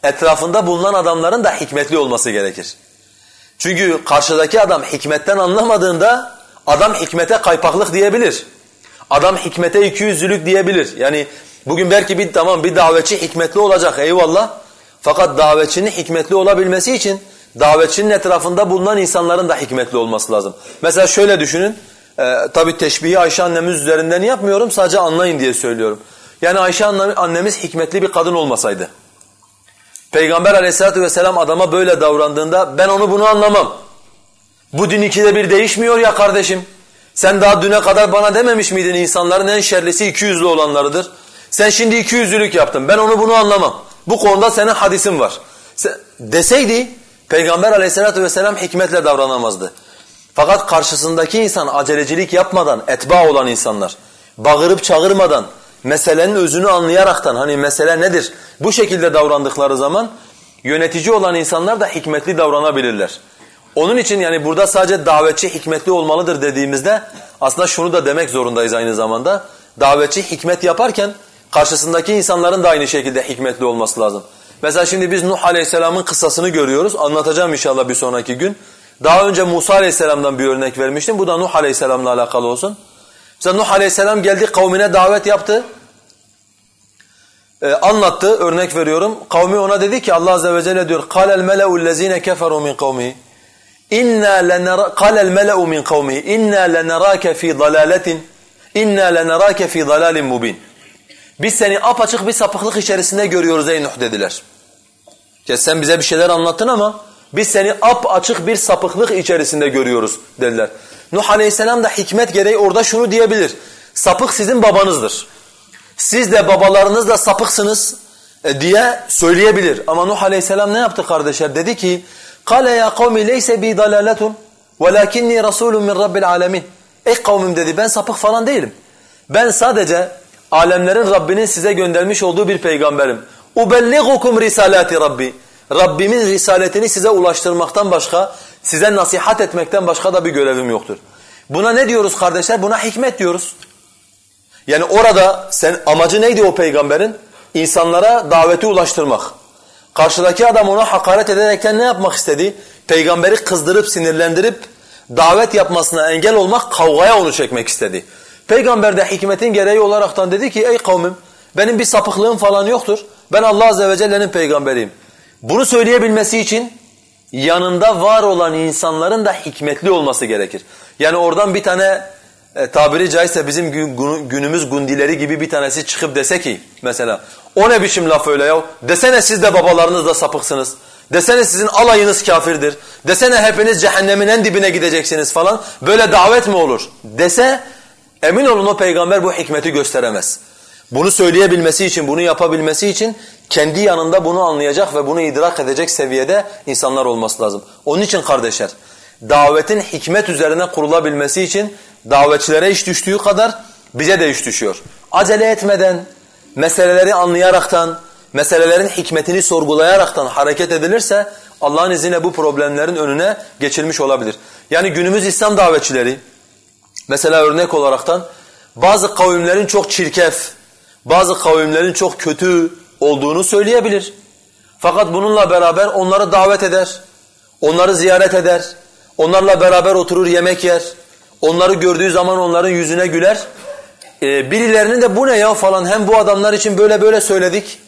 etrafında bulunan adamların da hikmetli olması gerekir. Çünkü karşıdaki adam hikmetten anlamadığında adam hikmete kaypaklık diyebilir. Adam hikmete ikiyüzlülük diyebilir. Yani bugün belki bir tamam bir davetçi hikmetli olacak eyvallah. Fakat davetçinin hikmetli olabilmesi için davetçinin etrafında bulunan insanların da hikmetli olması lazım. Mesela şöyle düşünün. E, tabii teşbihi Ayşe annemiz üzerinden yapmıyorum sadece anlayın diye söylüyorum. Yani Ayşe annemiz hikmetli bir kadın olmasaydı. Peygamber aleyhissalatü vesselam adama böyle davrandığında ben onu bunu anlamam. Bu din ikide bir değişmiyor ya kardeşim. Sen daha düne kadar bana dememiş miydin insanların en şerlisi iki yüzlü olanlarıdır. Sen şimdi iki yüzlülük yaptın ben onu bunu anlamam. Bu konuda senin hadisin var. Sen, deseydi Peygamber aleyhissalatü vesselam hikmetle davranamazdı. Fakat karşısındaki insan acelecilik yapmadan etba olan insanlar, bağırıp çağırmadan, meselenin özünü anlayaraktan hani mesele nedir bu şekilde davrandıkları zaman yönetici olan insanlar da hikmetli davranabilirler. Onun için yani burada sadece davetçi hikmetli olmalıdır dediğimizde aslında şunu da demek zorundayız aynı zamanda. Davetçi hikmet yaparken karşısındaki insanların da aynı şekilde hikmetli olması lazım. Mesela şimdi biz Nuh Aleyhisselam'ın kıssasını görüyoruz. Anlatacağım inşallah bir sonraki gün. Daha önce Musa Aleyhisselam'dan bir örnek vermiştim. Bu da Nuh Aleyhisselam'la alakalı olsun. Mesela Nuh Aleyhisselam geldi kavmine davet yaptı. Ee, anlattı örnek veriyorum. Kavmi ona dedi ki Allah azze ve celle diyor قال الملأ الذين كفروا من قومه إنا لنرى قال الملأ من قومه إنا لنراك في ضلالة إنا لنراك في ضلال مبين biz seni apaçık bir sapıklık içerisinde görüyoruz ey Nuh dediler. Ya sen bize bir şeyler anlattın ama biz seni apaçık bir sapıklık içerisinde görüyoruz dediler. Nuh aleyhisselam da hikmet gereği orada şunu diyebilir. Sapık sizin babanızdır. Siz de babalarınız da sapıksınız e, diye söyleyebilir. Ama Nuh aleyhisselam ne yaptı kardeşler? Dedi ki قَالَ يَا قَوْمِ لَيْسَ بِي دَلَالَةٌ وَلَكِنِّي رَسُولٌ مِنْ رَبِّ الْعَالَمِينَ Ey kavmim dedi ben sapık falan değilim. Ben sadece alemlerin Rabbinin size göndermiş olduğu bir peygamberim. Ubelligukum risalati Rabbi. Rabbimin risaletini size ulaştırmaktan başka, size nasihat etmekten başka da bir görevim yoktur. Buna ne diyoruz kardeşler? Buna hikmet diyoruz. Yani orada sen amacı neydi o peygamberin? İnsanlara daveti ulaştırmak. Karşıdaki adam ona hakaret ederekten ne yapmak istedi? Peygamberi kızdırıp sinirlendirip davet yapmasına engel olmak, kavgaya onu çekmek istedi. Peygamber de hikmetin gereği olaraktan dedi ki ey kavmim benim bir sapıklığım falan yoktur. Ben Allah azze ve celle'nin peygamberiyim. Bunu söyleyebilmesi için yanında var olan insanların da hikmetli olması gerekir. Yani oradan bir tane e, tabiri caizse bizim günümüz gundileri gibi bir tanesi çıkıp dese ki mesela o ne biçim laf öyle ya desene siz de babalarınız da sapıksınız desene sizin alayınız kafirdir desene hepiniz cehennemin en dibine gideceksiniz falan böyle davet mi olur dese emin olun o peygamber bu hikmeti gösteremez. Bunu söyleyebilmesi için, bunu yapabilmesi için kendi yanında bunu anlayacak ve bunu idrak edecek seviyede insanlar olması lazım. Onun için kardeşler, davetin hikmet üzerine kurulabilmesi için davetçilere iş düştüğü kadar bize de iş düşüyor. Acele etmeden, meseleleri anlayaraktan, meselelerin hikmetini sorgulayaraktan hareket edilirse Allah'ın izniyle bu problemlerin önüne geçilmiş olabilir. Yani günümüz İslam davetçileri mesela örnek olaraktan bazı kavimlerin çok çirkef, bazı kavimlerin çok kötü olduğunu söyleyebilir. Fakat bununla beraber onları davet eder, onları ziyaret eder, onlarla beraber oturur yemek yer, onları gördüğü zaman onların yüzüne güler. Ee, birilerinin de bu ne ya falan hem bu adamlar için böyle böyle söyledik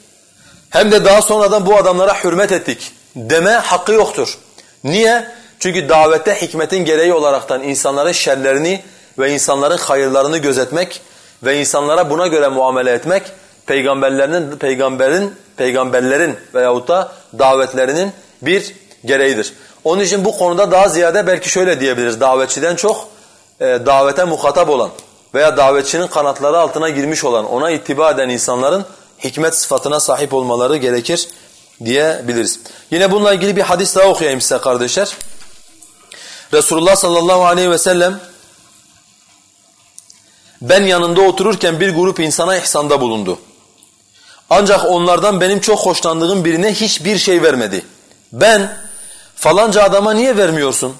hem de daha sonradan bu adamlara hürmet ettik deme hakkı yoktur. Niye? Çünkü davette hikmetin gereği olaraktan insanların şerlerini ve insanların hayırlarını gözetmek ve insanlara buna göre muamele etmek peygamberlerinin peygamberin peygamberlerin veyahut da davetlerinin bir gereğidir. Onun için bu konuda daha ziyade belki şöyle diyebiliriz davetçiden çok e, davete muhatap olan veya davetçinin kanatları altına girmiş olan ona ittiba eden insanların hikmet sıfatına sahip olmaları gerekir diyebiliriz. Yine bununla ilgili bir hadis daha okuyayım size kardeşler. Resulullah sallallahu aleyhi ve sellem ben yanında otururken bir grup insana ihsanda bulundu. Ancak onlardan benim çok hoşlandığım birine hiçbir şey vermedi. Ben falanca adama niye vermiyorsun?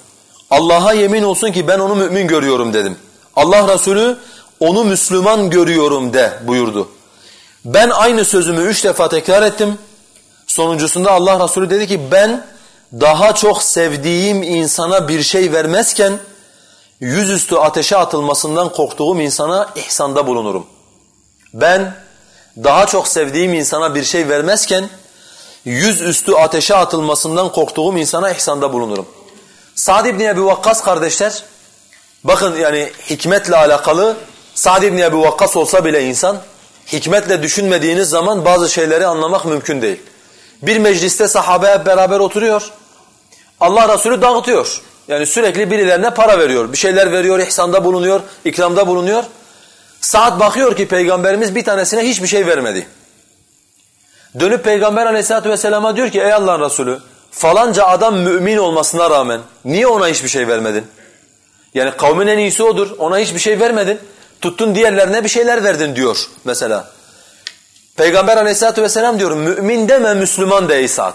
Allah'a yemin olsun ki ben onu mümin görüyorum dedim. Allah Resulü onu Müslüman görüyorum de buyurdu. Ben aynı sözümü üç defa tekrar ettim. Sonuncusunda Allah Resulü dedi ki ben daha çok sevdiğim insana bir şey vermezken yüzüstü ateşe atılmasından korktuğum insana ihsanda bulunurum. Ben daha çok sevdiğim insana bir şey vermezken yüzüstü ateşe atılmasından korktuğum insana ihsanda bulunurum. Sa'd ibn Ebi Vakkas kardeşler bakın yani hikmetle alakalı Sa'd ibn Ebi Vakkas olsa bile insan hikmetle düşünmediğiniz zaman bazı şeyleri anlamak mümkün değil. Bir mecliste sahabe beraber oturuyor. Allah Resulü dağıtıyor. Yani sürekli birilerine para veriyor. Bir şeyler veriyor, ihsanda bulunuyor, ikramda bulunuyor. Saat bakıyor ki peygamberimiz bir tanesine hiçbir şey vermedi. Dönüp peygamber aleyhissalatü vesselama diyor ki ey Allah'ın Resulü falanca adam mümin olmasına rağmen niye ona hiçbir şey vermedin? Yani kavmin en iyisi odur ona hiçbir şey vermedin. Tuttun diğerlerine bir şeyler verdin diyor mesela. Peygamber aleyhissalatü vesselam diyor mümin deme Müslüman de ey Sa'd.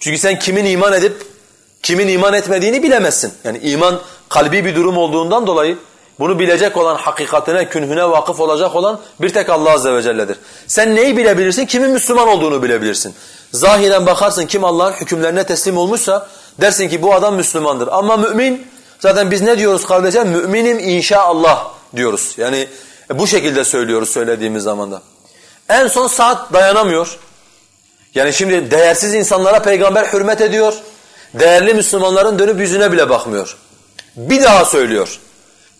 Çünkü sen kimin iman edip kimin iman etmediğini bilemezsin. Yani iman kalbi bir durum olduğundan dolayı bunu bilecek olan, hakikatine, künhüne vakıf olacak olan bir tek Allah Azze ve Celle'dir. Sen neyi bilebilirsin? Kimin Müslüman olduğunu bilebilirsin. Zahiren bakarsın kim Allah'ın hükümlerine teslim olmuşsa dersin ki bu adam Müslümandır. Ama mümin, zaten biz ne diyoruz kardeşler? Müminim inşaallah diyoruz. Yani bu şekilde söylüyoruz söylediğimiz zamanda. En son saat dayanamıyor. Yani şimdi değersiz insanlara peygamber hürmet ediyor. Değerli Müslümanların dönüp yüzüne bile bakmıyor. Bir daha söylüyor.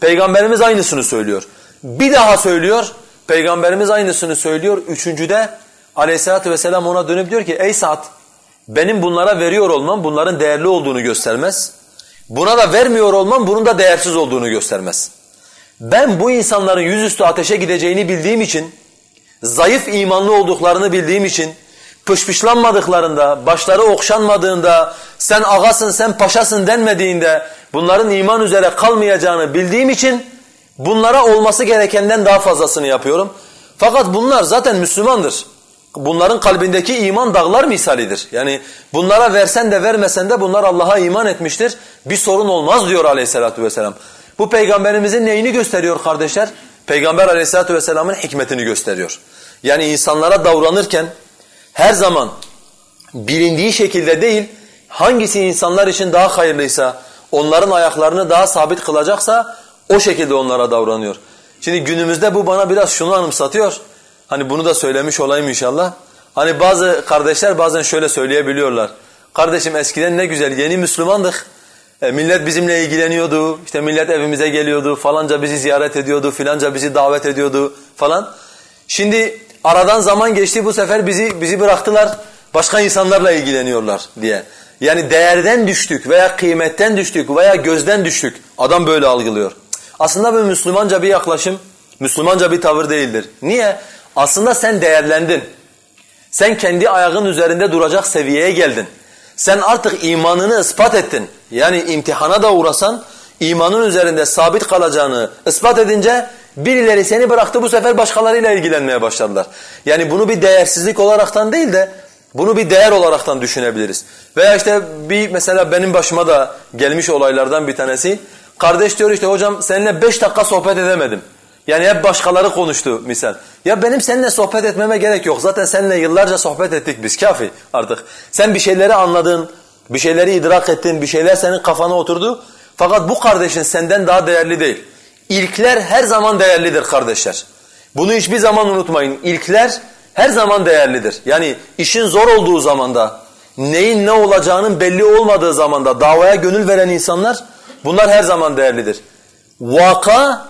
Peygamberimiz aynısını söylüyor. Bir daha söylüyor. Peygamberimiz aynısını söylüyor. Üçüncüde aleyhissalatü vesselam ona dönüp diyor ki ey Sa'd benim bunlara veriyor olmam bunların değerli olduğunu göstermez. Buna da vermiyor olmam bunun da değersiz olduğunu göstermez. Ben bu insanların yüzüstü ateşe gideceğini bildiğim için, zayıf imanlı olduklarını bildiğim için, pışpışlanmadıklarında, başları okşanmadığında, sen ağasın, sen paşasın denmediğinde, bunların iman üzere kalmayacağını bildiğim için, bunlara olması gerekenden daha fazlasını yapıyorum. Fakat bunlar zaten Müslümandır. Bunların kalbindeki iman dağlar misalidir. Yani bunlara versen de vermesen de bunlar Allah'a iman etmiştir. Bir sorun olmaz diyor aleyhissalatü vesselam. Bu peygamberimizin neyini gösteriyor kardeşler? Peygamber aleyhissalatü vesselamın hikmetini gösteriyor. Yani insanlara davranırken her zaman bilindiği şekilde değil, hangisi insanlar için daha hayırlıysa, onların ayaklarını daha sabit kılacaksa o şekilde onlara davranıyor. Şimdi günümüzde bu bana biraz şunu anımsatıyor. Hani bunu da söylemiş olayım inşallah. Hani bazı kardeşler bazen şöyle söyleyebiliyorlar. Kardeşim eskiden ne güzel yeni Müslümandık. E, millet bizimle ilgileniyordu. İşte millet evimize geliyordu. Falanca bizi ziyaret ediyordu. Filanca bizi davet ediyordu falan. Şimdi aradan zaman geçti bu sefer bizi bizi bıraktılar. Başka insanlarla ilgileniyorlar diye. Yani değerden düştük veya kıymetten düştük veya gözden düştük. Adam böyle algılıyor. Aslında bu Müslümanca bir yaklaşım, Müslümanca bir tavır değildir. Niye? Aslında sen değerlendin. Sen kendi ayağın üzerinde duracak seviyeye geldin. Sen artık imanını ispat ettin. Yani imtihana da uğrasan imanın üzerinde sabit kalacağını ispat edince birileri seni bıraktı bu sefer başkalarıyla ilgilenmeye başladılar. Yani bunu bir değersizlik olaraktan değil de bunu bir değer olaraktan düşünebiliriz. Veya işte bir mesela benim başıma da gelmiş olaylardan bir tanesi. Kardeş diyor işte hocam seninle beş dakika sohbet edemedim. Yani hep başkaları konuştu misal. Ya benim seninle sohbet etmeme gerek yok. Zaten seninle yıllarca sohbet ettik biz kafi artık. Sen bir şeyleri anladın, bir şeyleri idrak ettin, bir şeyler senin kafana oturdu. Fakat bu kardeşin senden daha değerli değil. İlkler her zaman değerlidir kardeşler. Bunu hiçbir zaman unutmayın. İlkler her zaman değerlidir. Yani işin zor olduğu zamanda, neyin ne olacağının belli olmadığı zamanda davaya gönül veren insanlar bunlar her zaman değerlidir. Vaka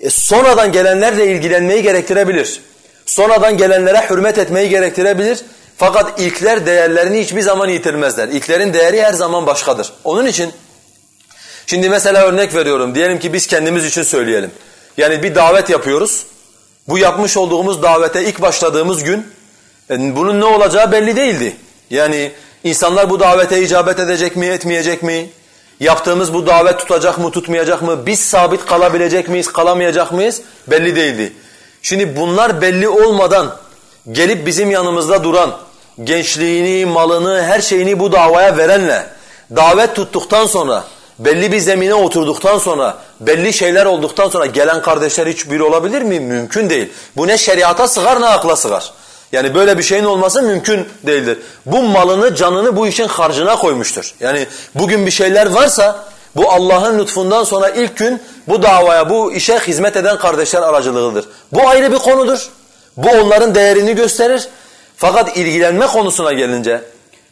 e, sonradan gelenlerle ilgilenmeyi gerektirebilir. Sonradan gelenlere hürmet etmeyi gerektirebilir. Fakat ilkler değerlerini hiçbir zaman yitirmezler. İlklerin değeri her zaman başkadır. Onun için şimdi mesela örnek veriyorum. Diyelim ki biz kendimiz için söyleyelim. Yani bir davet yapıyoruz. Bu yapmış olduğumuz davete ilk başladığımız gün e, bunun ne olacağı belli değildi. Yani insanlar bu davete icabet edecek mi, etmeyecek mi? Yaptığımız bu davet tutacak mı, tutmayacak mı? Biz sabit kalabilecek miyiz, kalamayacak mıyız? Belli değildi. Şimdi bunlar belli olmadan gelip bizim yanımızda duran, gençliğini, malını, her şeyini bu davaya verenle davet tuttuktan sonra, belli bir zemine oturduktan sonra, belli şeyler olduktan sonra gelen kardeşler hiç bir olabilir mi? Mümkün değil. Bu ne şeriata sığar ne akla sığar. Yani böyle bir şeyin olması mümkün değildir. Bu malını, canını bu işin harcına koymuştur. Yani bugün bir şeyler varsa bu Allah'ın lütfundan sonra ilk gün bu davaya, bu işe hizmet eden kardeşler aracılığıdır. Bu ayrı bir konudur. Bu onların değerini gösterir. Fakat ilgilenme konusuna gelince,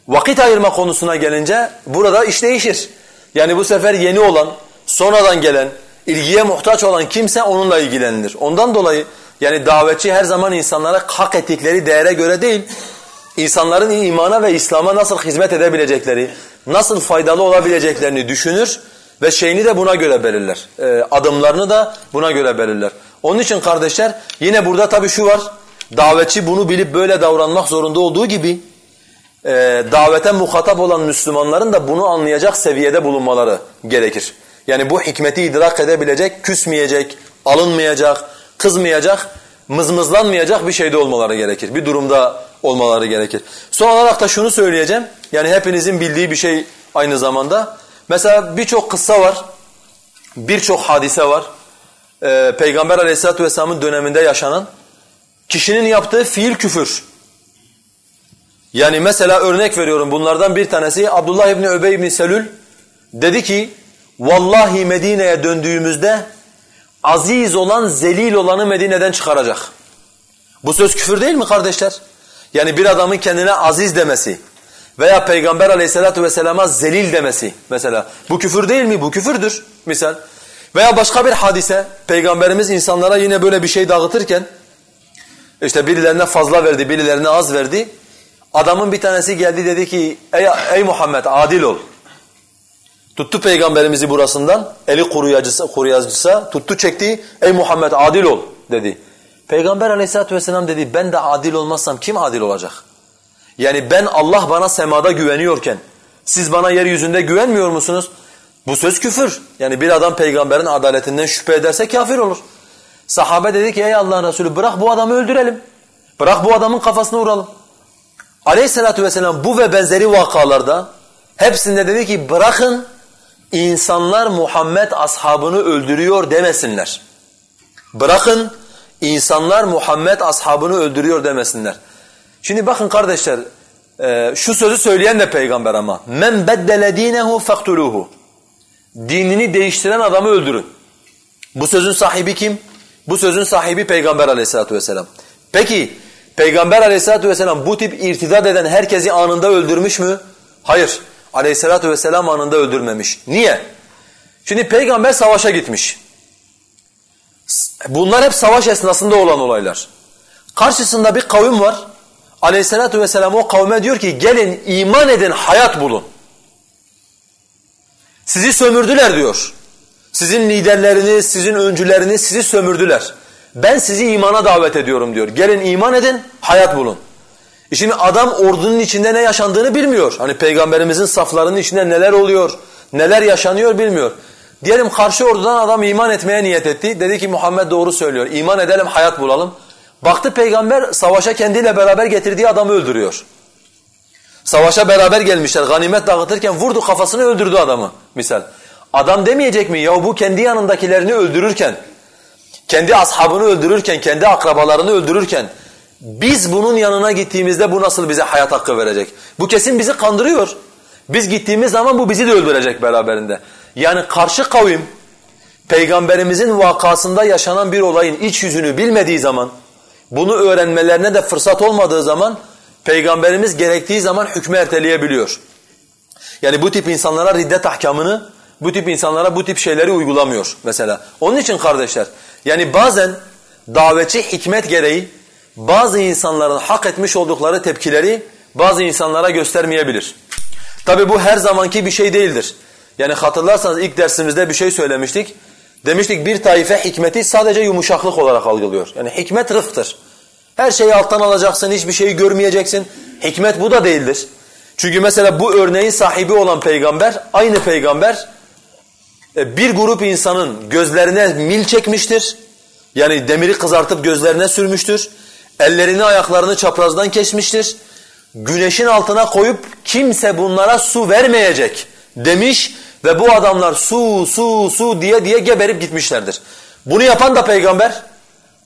vakit ayırma konusuna gelince burada iş değişir. Yani bu sefer yeni olan, sonradan gelen, ilgiye muhtaç olan kimse onunla ilgilenilir. Ondan dolayı yani davetçi her zaman insanlara hak ettikleri değere göre değil, insanların imana ve İslam'a nasıl hizmet edebilecekleri, nasıl faydalı olabileceklerini düşünür ve şeyini de buna göre belirler. E, adımlarını da buna göre belirler. Onun için kardeşler yine burada tabii şu var, davetçi bunu bilip böyle davranmak zorunda olduğu gibi e, davete muhatap olan Müslümanların da bunu anlayacak seviyede bulunmaları gerekir. Yani bu hikmeti idrak edebilecek, küsmeyecek, alınmayacak, kızmayacak, mızmızlanmayacak bir şeyde olmaları gerekir. Bir durumda olmaları gerekir. Son olarak da şunu söyleyeceğim. Yani hepinizin bildiği bir şey aynı zamanda. Mesela birçok kıssa var. Birçok hadise var. Ee, Peygamber aleyhissalatu vesselamın döneminde yaşanan. Kişinin yaptığı fiil küfür. Yani mesela örnek veriyorum bunlardan bir tanesi Abdullah İbni Öbey İbni Selül dedi ki Vallahi Medine'ye döndüğümüzde aziz olan zelil olanı Medine'den çıkaracak. Bu söz küfür değil mi kardeşler? Yani bir adamın kendine aziz demesi veya Peygamber aleyhissalatu vesselama zelil demesi mesela. Bu küfür değil mi? Bu küfürdür misal. Veya başka bir hadise Peygamberimiz insanlara yine böyle bir şey dağıtırken işte birilerine fazla verdi, birilerine az verdi. Adamın bir tanesi geldi dedi ki ey, ey Muhammed adil ol. Tuttu peygamberimizi burasından, eli kuruyacısa, kuruyacısa tuttu çekti, ey Muhammed adil ol dedi. Peygamber aleyhissalatü vesselam dedi, ben de adil olmazsam kim adil olacak? Yani ben Allah bana semada güveniyorken, siz bana yeryüzünde güvenmiyor musunuz? Bu söz küfür. Yani bir adam peygamberin adaletinden şüphe ederse kafir olur. Sahabe dedi ki ey Allah'ın Resulü bırak bu adamı öldürelim. Bırak bu adamın kafasına vuralım. Aleyhissalatü vesselam bu ve benzeri vakalarda hepsinde dedi ki bırakın insanlar Muhammed ashabını öldürüyor demesinler. Bırakın insanlar Muhammed ashabını öldürüyor demesinler. Şimdi bakın kardeşler e, şu sözü söyleyen de peygamber ama men beddele dinehu faktuluhu. Dinini değiştiren adamı öldürün. Bu sözün sahibi kim? Bu sözün sahibi peygamber aleyhissalatu vesselam. Peki peygamber aleyhissalatu vesselam bu tip irtidat eden herkesi anında öldürmüş mü? Hayır aleyhissalatu vesselam anında öldürmemiş. Niye? Şimdi peygamber savaşa gitmiş. Bunlar hep savaş esnasında olan olaylar. Karşısında bir kavim var. Aleyhissalatu vesselam o kavme diyor ki gelin iman edin hayat bulun. Sizi sömürdüler diyor. Sizin liderleriniz, sizin öncüleriniz sizi sömürdüler. Ben sizi imana davet ediyorum diyor. Gelin iman edin, hayat bulun. E şimdi adam ordunun içinde ne yaşandığını bilmiyor. Hani peygamberimizin saflarının içinde neler oluyor, neler yaşanıyor bilmiyor. Diyelim karşı ordudan adam iman etmeye niyet etti. Dedi ki Muhammed doğru söylüyor. İman edelim, hayat bulalım. Baktı peygamber savaşa kendiyle beraber getirdiği adamı öldürüyor. Savaşa beraber gelmişler. Ganimet dağıtırken vurdu kafasını öldürdü adamı misal. Adam demeyecek mi ya bu kendi yanındakilerini öldürürken, kendi ashabını öldürürken, kendi akrabalarını öldürürken biz bunun yanına gittiğimizde bu nasıl bize hayat hakkı verecek? Bu kesin bizi kandırıyor. Biz gittiğimiz zaman bu bizi de öldürecek beraberinde. Yani karşı kavim peygamberimizin vakasında yaşanan bir olayın iç yüzünü bilmediği zaman, bunu öğrenmelerine de fırsat olmadığı zaman peygamberimiz gerektiği zaman hükmü erteleyebiliyor. Yani bu tip insanlara riddet ahkamını, bu tip insanlara bu tip şeyleri uygulamıyor mesela. Onun için kardeşler, yani bazen davetçi hikmet gereği bazı insanların hak etmiş oldukları tepkileri bazı insanlara göstermeyebilir. Tabi bu her zamanki bir şey değildir. Yani hatırlarsanız ilk dersimizde bir şey söylemiştik. Demiştik bir taife hikmeti sadece yumuşaklık olarak algılıyor. Yani hikmet rıftır. Her şeyi alttan alacaksın, hiçbir şeyi görmeyeceksin. Hikmet bu da değildir. Çünkü mesela bu örneğin sahibi olan peygamber, aynı peygamber bir grup insanın gözlerine mil çekmiştir. Yani demiri kızartıp gözlerine sürmüştür. Ellerini ayaklarını çaprazdan kesmiştir. Güneşin altına koyup kimse bunlara su vermeyecek demiş ve bu adamlar su su su diye diye geberip gitmişlerdir. Bunu yapan da peygamber,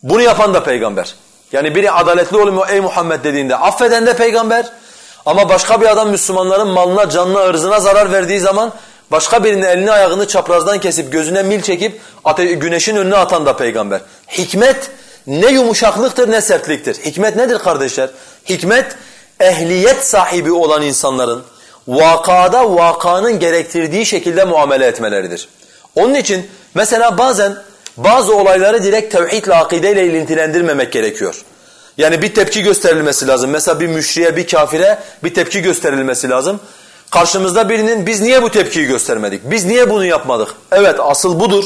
bunu yapan da peygamber. Yani biri adaletli olayım ey Muhammed dediğinde affeden de peygamber ama başka bir adam Müslümanların malına, canına, ırzına zarar verdiği zaman başka birinin elini ayağını çaprazdan kesip gözüne mil çekip güneşin önüne atan da peygamber. Hikmet ne yumuşaklıktır ne sertliktir. Hikmet nedir kardeşler? Hikmet ehliyet sahibi olan insanların vakada vakanın gerektirdiği şekilde muamele etmeleridir. Onun için mesela bazen bazı olayları direkt tevhidle, akideyle ilintilendirmemek gerekiyor. Yani bir tepki gösterilmesi lazım. Mesela bir müşriye, bir kafire bir tepki gösterilmesi lazım. Karşımızda birinin biz niye bu tepkiyi göstermedik? Biz niye bunu yapmadık? Evet asıl budur.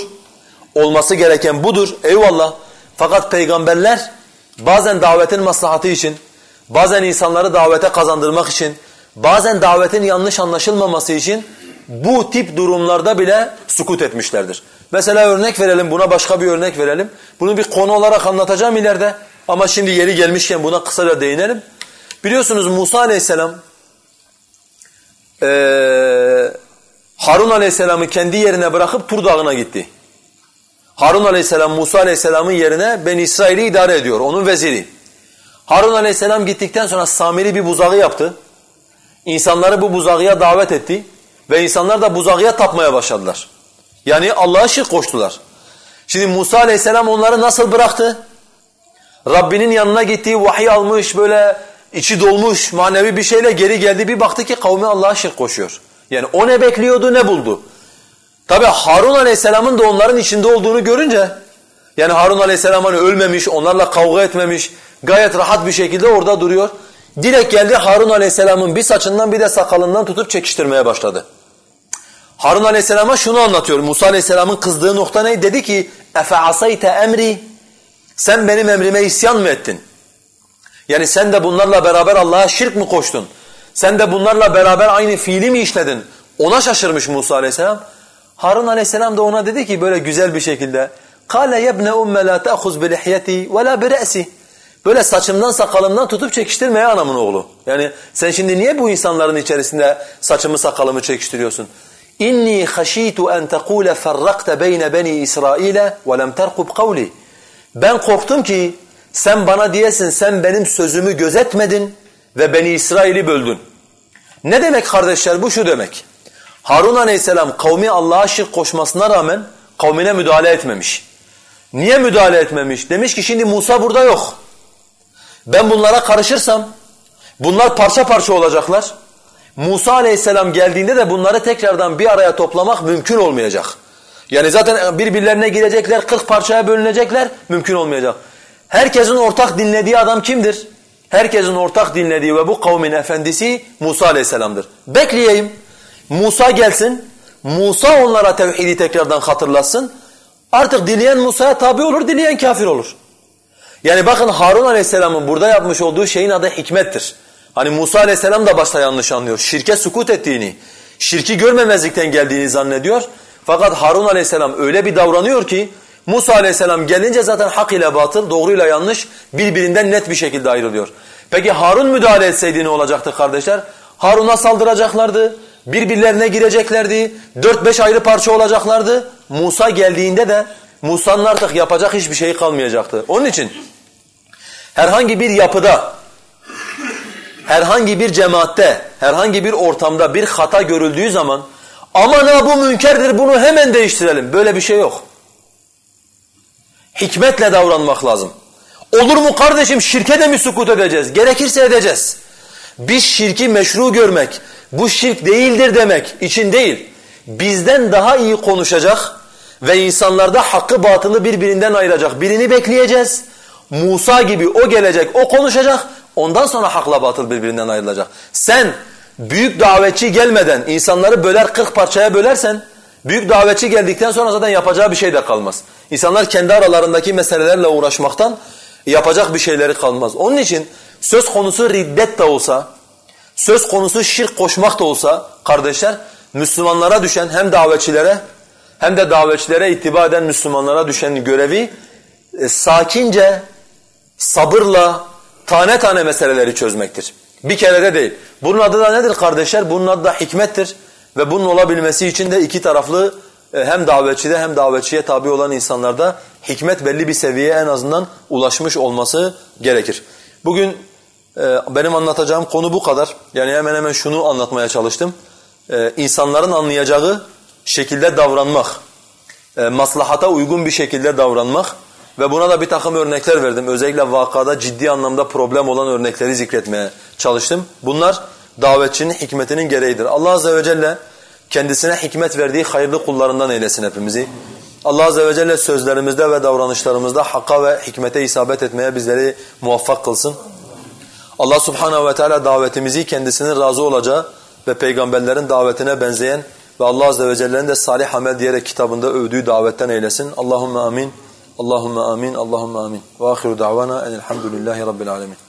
Olması gereken budur. Eyvallah. Fakat peygamberler bazen davetin maslahatı için, bazen insanları davete kazandırmak için, bazen davetin yanlış anlaşılmaması için bu tip durumlarda bile sukut etmişlerdir. Mesela örnek verelim, buna başka bir örnek verelim. Bunu bir konu olarak anlatacağım ileride ama şimdi yeri gelmişken buna kısaca değinelim. Biliyorsunuz Musa aleyhisselam ee, Harun aleyhisselamı kendi yerine bırakıp Tur dağına gitti. Harun aleyhisselam Musa aleyhisselamın yerine Ben İsrail'i idare ediyor, onun veziri. Harun aleyhisselam gittikten sonra Samiri bir buzağı yaptı. İnsanları bu buzağıya davet etti ve insanlar da buzağıya tapmaya başladılar. Yani Allah'a şirk koştular. Şimdi Musa aleyhisselam onları nasıl bıraktı? Rabbinin yanına gittiği vahiy almış böyle içi dolmuş manevi bir şeyle geri geldi bir baktı ki kavmi Allah'a şirk koşuyor. Yani o ne bekliyordu ne buldu? Tabi Harun aleyhisselamın da onların içinde olduğunu görünce yani Harun aleyhisselam hani ölmemiş onlarla kavga etmemiş gayet rahat bir şekilde orada duruyor. Direkt geldi Harun aleyhisselamın bir saçından bir de sakalından tutup çekiştirmeye başladı. Harun aleyhisselama şunu anlatıyor. Musa aleyhisselamın kızdığı nokta ne? Dedi ki asayte emri sen benim emrime isyan mı ettin? Yani sen de bunlarla beraber Allah'a şirk mi koştun? Sen de bunlarla beraber aynı fiili mi işledin? Ona şaşırmış Musa aleyhisselam. Harun aleyhisselam da ona dedi ki böyle güzel bir şekilde قَالَ يَبْنَ اُمَّ لَا تَأْخُزْ بِلِحْيَتِي وَلَا بِرَأْسِ Böyle saçımdan sakalımdan tutup çekiştirmeye anamın oğlu. Yani sen şimdi niye bu insanların içerisinde saçımı sakalımı çekiştiriyorsun? İnni haşitu en tekule ferrakte beyne beni İsrail'e ve lem terkub kavli. Ben korktum ki sen bana diyesin sen benim sözümü gözetmedin ve beni İsrail'i böldün. Ne demek kardeşler bu şu demek. Harun aleyhisselam kavmi Allah'a şirk koşmasına rağmen kavmine müdahale etmemiş. Niye müdahale etmemiş? Demiş ki şimdi Musa burada yok. Ben bunlara karışırsam bunlar parça parça olacaklar. Musa aleyhisselam geldiğinde de bunları tekrardan bir araya toplamak mümkün olmayacak. Yani zaten birbirlerine girecekler, kırk parçaya bölünecekler, mümkün olmayacak. Herkesin ortak dinlediği adam kimdir? Herkesin ortak dinlediği ve bu kavmin efendisi Musa aleyhisselamdır. Bekleyeyim. Musa gelsin. Musa onlara tevhidi tekrardan hatırlatsın. Artık dileyen Musa'ya tabi olur, dileyen kafir olur. Yani bakın Harun aleyhisselamın burada yapmış olduğu şeyin adı hikmettir. Hani Musa aleyhisselam da başta yanlış anlıyor. Şirke sukut ettiğini, şirki görmemezlikten geldiğini zannediyor. Fakat Harun aleyhisselam öyle bir davranıyor ki Musa aleyhisselam gelince zaten hak ile batıl, doğruyla yanlış birbirinden net bir şekilde ayrılıyor. Peki Harun müdahale etseydi ne olacaktı kardeşler? Harun'a saldıracaklardı, birbirlerine gireceklerdi, dört beş ayrı parça olacaklardı. Musa geldiğinde de Musa'nın artık yapacak hiçbir şeyi kalmayacaktı. Onun için herhangi bir yapıda, herhangi bir cemaatte, herhangi bir ortamda bir hata görüldüğü zaman aman ha bu münkerdir bunu hemen değiştirelim. Böyle bir şey yok. Hikmetle davranmak lazım. Olur mu kardeşim şirke de mi sukut edeceğiz? Gerekirse edeceğiz. Biz şirki meşru görmek, bu şirk değildir demek için değil. Bizden daha iyi konuşacak ve insanlarda hakkı batılı birbirinden ayıracak birini bekleyeceğiz. Musa gibi o gelecek, o konuşacak. Ondan sonra hakla batıl birbirinden ayrılacak. Sen büyük davetçi gelmeden insanları böler 40 parçaya bölersen büyük davetçi geldikten sonra zaten yapacağı bir şey de kalmaz. İnsanlar kendi aralarındaki meselelerle uğraşmaktan yapacak bir şeyleri kalmaz. Onun için söz konusu riddet de olsa, söz konusu şirk koşmak da olsa kardeşler Müslümanlara düşen hem davetçilere hem de davetçilere ittiba eden Müslümanlara düşen görevi e, sakince, sabırla, tane tane meseleleri çözmektir. Bir kerede değil. Bunun adı da nedir kardeşler? Bunun adı da hikmettir. Ve bunun olabilmesi için de iki taraflı e, hem davetçide hem davetçiye tabi olan insanlarda hikmet belli bir seviyeye en azından ulaşmış olması gerekir. Bugün e, benim anlatacağım konu bu kadar. Yani hemen hemen şunu anlatmaya çalıştım. E, insanların anlayacağı şekilde davranmak, maslahata uygun bir şekilde davranmak ve buna da bir takım örnekler verdim. Özellikle vakada ciddi anlamda problem olan örnekleri zikretmeye çalıştım. Bunlar davetçinin hikmetinin gereğidir. Allah Azze ve Celle kendisine hikmet verdiği hayırlı kullarından eylesin hepimizi. Allah Azze ve Celle sözlerimizde ve davranışlarımızda hakka ve hikmete isabet etmeye bizleri muvaffak kılsın. Allah Subhanahu ve Teala davetimizi kendisinin razı olacağı ve peygamberlerin davetine benzeyen ve Allah Azze ve Celle'nin de salih amel diyerek kitabında övdüğü davetten eylesin. Allahumme amin. Allahumme amin. Allahumme amin. Ve ahiru da'vana enelhamdülillahi rabbil alemin.